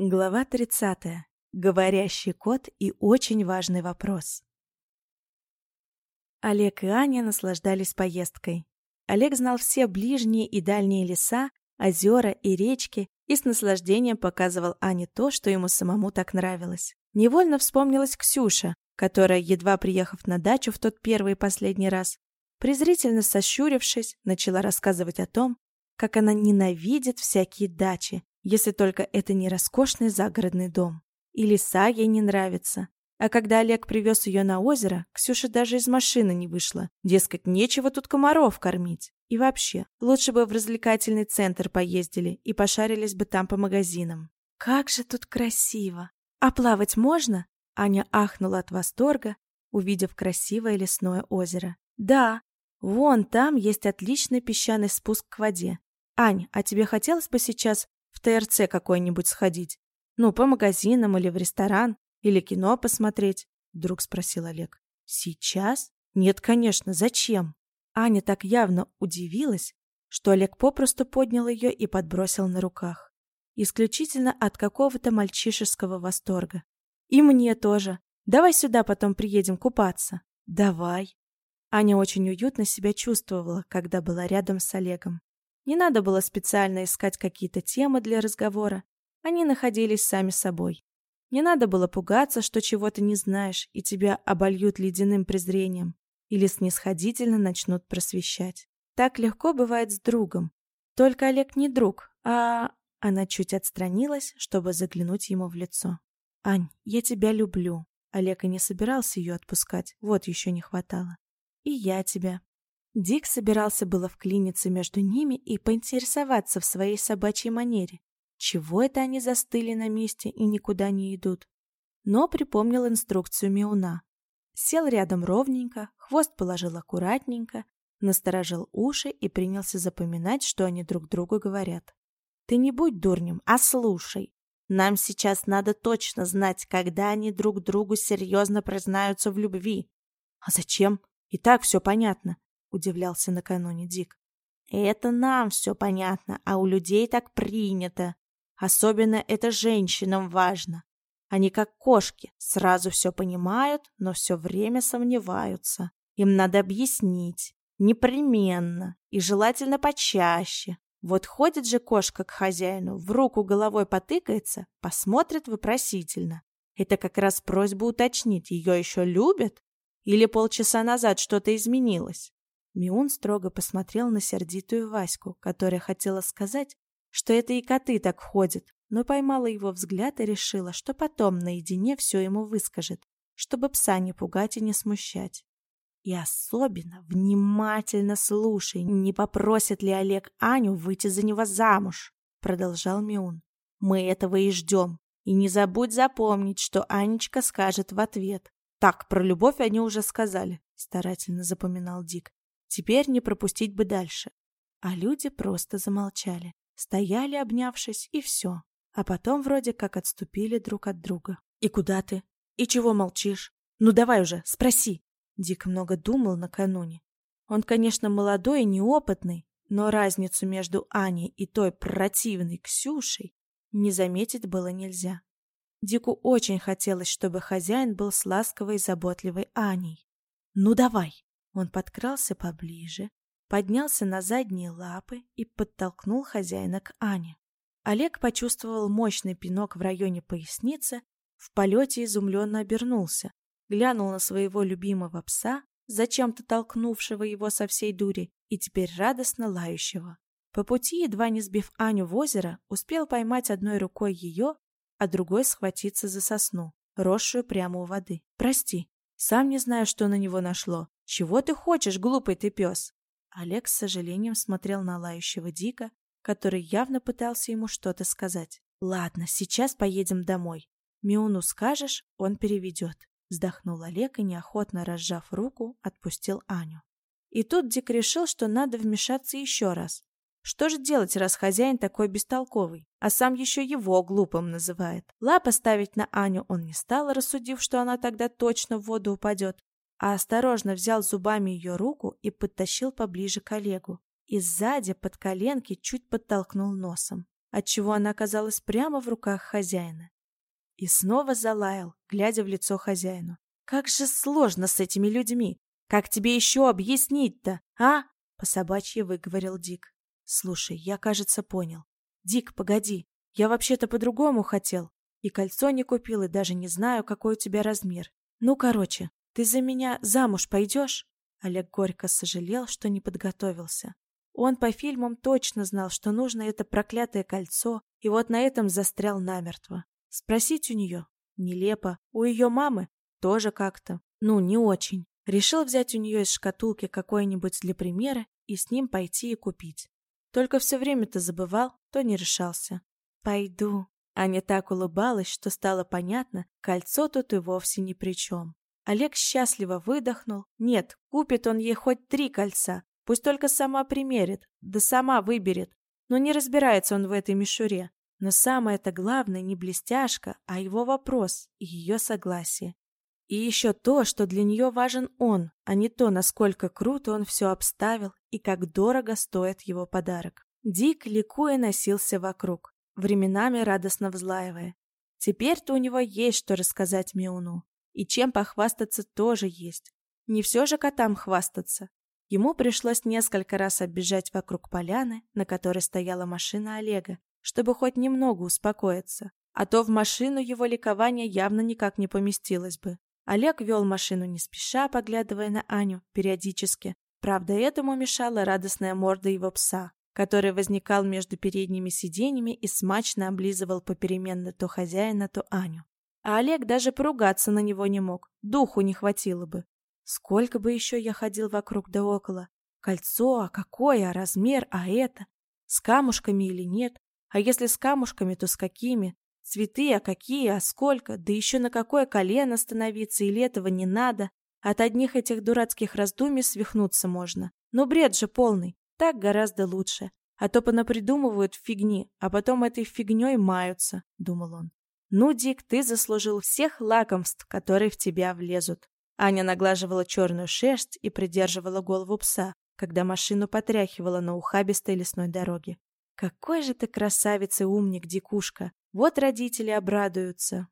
Глава 30. Говорящий кот и очень важный вопрос. Олег и Аня наслаждались поездкой. Олег знал все ближние и дальние леса, озера и речки и с наслаждением показывал Ане то, что ему самому так нравилось. Невольно вспомнилась Ксюша, которая, едва приехав на дачу в тот первый и последний раз, презрительно сощурившись, начала рассказывать о том, как она ненавидит всякие дачи, если только это не роскошный загородный дом. И леса ей не нравятся. А когда Олег привез ее на озеро, Ксюша даже из машины не вышла. Дескать, нечего тут комаров кормить. И вообще, лучше бы в развлекательный центр поездили и пошарились бы там по магазинам. Как же тут красиво! А плавать можно? Аня ахнула от восторга, увидев красивое лесное озеро. Да, вон там есть отличный песчаный спуск к воде. Ань, а тебе хотелось бы сейчас в ТРЦ какой-нибудь сходить? Ну, по магазинам или в ресторан, или кино посмотреть?» Вдруг спросил Олег. «Сейчас? Нет, конечно, зачем?» Аня так явно удивилась, что Олег попросту поднял ее и подбросил на руках. Исключительно от какого-то мальчишеского восторга. «И мне тоже. Давай сюда потом приедем купаться». «Давай». Аня очень уютно себя чувствовала, когда была рядом с Олегом. Не надо было специально искать какие-то темы для разговора. Они находились сами собой. Не надо было пугаться, что чего-то не знаешь, и тебя обольют ледяным презрением или снисходительно начнут просвещать. Так легко бывает с другом. Только Олег не друг, а... Она чуть отстранилась, чтобы заглянуть ему в лицо. «Ань, я тебя люблю». Олег и не собирался ее отпускать, вот еще не хватало. «И я тебя», Дик собирался было вклиниться между ними и поинтересоваться в своей собачьей манере. Чего это они застыли на месте и никуда не идут? Но припомнил инструкцию Миуна. Сел рядом ровненько, хвост положил аккуратненько, насторожил уши и принялся запоминать, что они друг другу говорят. «Ты не будь дурнем, а слушай. Нам сейчас надо точно знать, когда они друг другу серьезно признаются в любви». «А зачем? И так все понятно. — удивлялся накануне Дик. «Это нам все понятно, а у людей так принято. Особенно это женщинам важно. Они как кошки, сразу все понимают, но все время сомневаются. Им надо объяснить. Непременно. И желательно почаще. Вот ходит же кошка к хозяину, в руку головой потыкается, посмотрит вопросительно. Это как раз просьба уточнить, ее еще любят? Или полчаса назад что-то изменилось? Миун строго посмотрел на сердитую Ваську, которая хотела сказать, что это и коты так ходят, но поймала его взгляд и решила, что потом наедине все ему выскажет, чтобы пса не пугать и не смущать. И особенно внимательно слушай, не попросит ли Олег Аню выйти за него замуж, продолжал Миун. Мы этого и ждем. И не забудь запомнить, что Анечка скажет в ответ. Так, про любовь они уже сказали, старательно запоминал Дик. Теперь не пропустить бы дальше. А люди просто замолчали. Стояли, обнявшись, и все. А потом вроде как отступили друг от друга. «И куда ты? И чего молчишь? Ну давай уже, спроси!» Дик много думал накануне. Он, конечно, молодой и неопытный, но разницу между Аней и той противной Ксюшей не заметить было нельзя. Дику очень хотелось, чтобы хозяин был с ласковой и заботливой Аней. «Ну давай!» Он подкрался поближе, поднялся на задние лапы и подтолкнул хозяина к Ане. Олег почувствовал мощный пинок в районе поясницы, в полете изумленно обернулся, глянул на своего любимого пса, зачем-то толкнувшего его со всей дури и теперь радостно лающего. По пути, едва не сбив Аню в озеро, успел поймать одной рукой ее, а другой схватиться за сосну, росшую прямо у воды. «Прости, сам не знаю, что на него нашло. «Чего ты хочешь, глупый ты пес?» Олег с сожалением смотрел на лающего Дика, который явно пытался ему что-то сказать. «Ладно, сейчас поедем домой. Миуну скажешь, он переведет». Вздохнул Олег и, неохотно разжав руку, отпустил Аню. И тут Дик решил, что надо вмешаться еще раз. Что же делать, раз хозяин такой бестолковый, а сам еще его глупым называет? Лапа ставить на Аню он не стал, рассудив, что она тогда точно в воду упадет а осторожно взял зубами ее руку и подтащил поближе к Олегу. И сзади, под коленки, чуть подтолкнул носом. отчего она оказалась прямо в руках хозяина. И снова залаял, глядя в лицо хозяину. «Как же сложно с этими людьми! Как тебе еще объяснить-то, а?» По собачьи выговорил Дик. «Слушай, я, кажется, понял. Дик, погоди, я вообще-то по-другому хотел. И кольцо не купил, и даже не знаю, какой у тебя размер. Ну, короче, ты за меня замуж пойдешь?» Олег горько сожалел, что не подготовился. Он по фильмам точно знал, что нужно это проклятое кольцо, и вот на этом застрял намертво. Спросить у нее? Нелепо. У ее мамы? Тоже как-то. Ну, не очень. Решил взять у нее из шкатулки какой-нибудь для примера и с ним пойти и купить. Только все время-то забывал, то не решался. «Пойду». Аня так улыбалась, что стало понятно, кольцо тут и вовсе ни при чем. Олег счастливо выдохнул. Нет, купит он ей хоть три кольца. Пусть только сама примерит, да сама выберет. Но не разбирается он в этой мишуре. Но самое-то главное не блестяшка, а его вопрос и ее согласие. И еще то, что для нее важен он, а не то, насколько круто он все обставил и как дорого стоит его подарок. Дик, ликуя, носился вокруг, временами радостно взлаивая. Теперь-то у него есть что рассказать Миуну. И чем похвастаться тоже есть. Не все же котам хвастаться. Ему пришлось несколько раз оббежать вокруг поляны, на которой стояла машина Олега, чтобы хоть немного успокоиться. А то в машину его ликование явно никак не поместилось бы. Олег вел машину не спеша, поглядывая на Аню периодически. Правда, этому мешала радостная морда его пса, который возникал между передними сиденьями и смачно облизывал попеременно то хозяина, то Аню. А Олег даже поругаться на него не мог, духу не хватило бы. Сколько бы еще я ходил вокруг да около. Кольцо, а какое, а размер, а это? С камушками или нет? А если с камушками, то с какими? Цветы, а какие, а сколько? Да еще на какое колено становиться, или этого не надо? От одних этих дурацких раздумий свихнуться можно. Но бред же полный. Так гораздо лучше. А то понапридумывают фигни, а потом этой фигней маются, думал он. «Ну, Дик, ты заслужил всех лакомств, которые в тебя влезут». Аня наглаживала черную шерсть и придерживала голову пса, когда машину потряхивала на ухабистой лесной дороге. «Какой же ты красавец и умник, Дикушка! Вот родители обрадуются!»